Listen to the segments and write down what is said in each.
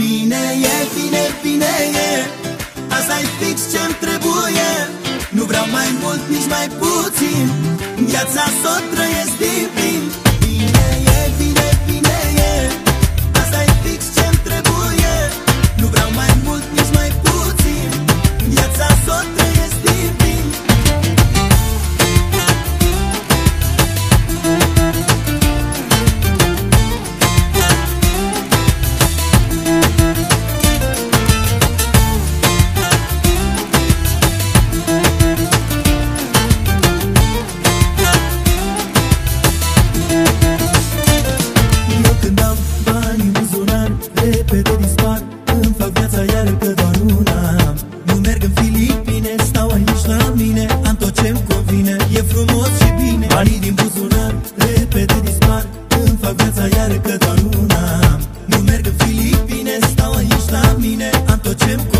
Bine e, bine, bine e. Asta e fix ce-mi trebuie. Nu vreau mai mult, nici mai puțin. Viața s-o trăiesc din Tim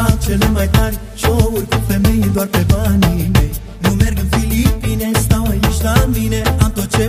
fac cele mai tari show-uri cu femei doar pe banii mei. Nu merg în Filipine, stau aici la mine Am tot ce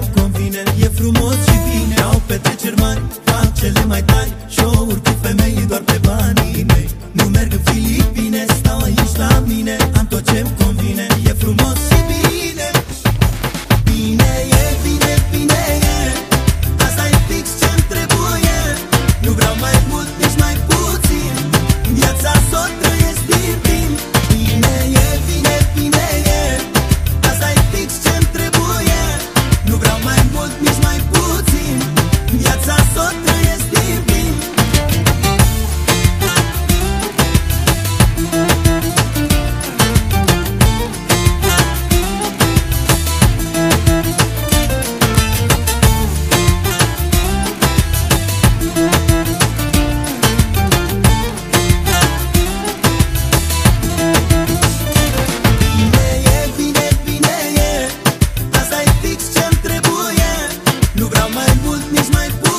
mai mult, nici mai puțin